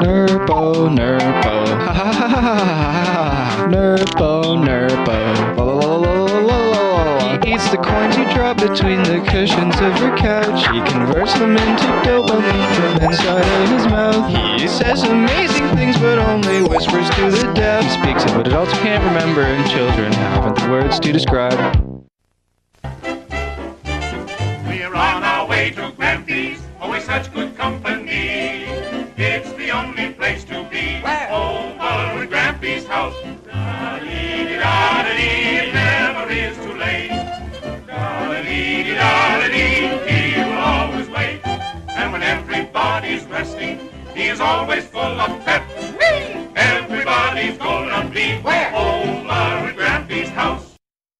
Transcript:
Nerpo, Nerpo. Ha ha ha ha ha ha. Nerpo, Nerpo. He eats the coins you drop between the cushions of your couch. He converts them into dopamine from inside of his mouth. He says amazing things, but only whispers to the deaf. He speaks of what adults can't remember and children haven't the words to describe. We're on our way to Grampy's, always such good he is always full of pep.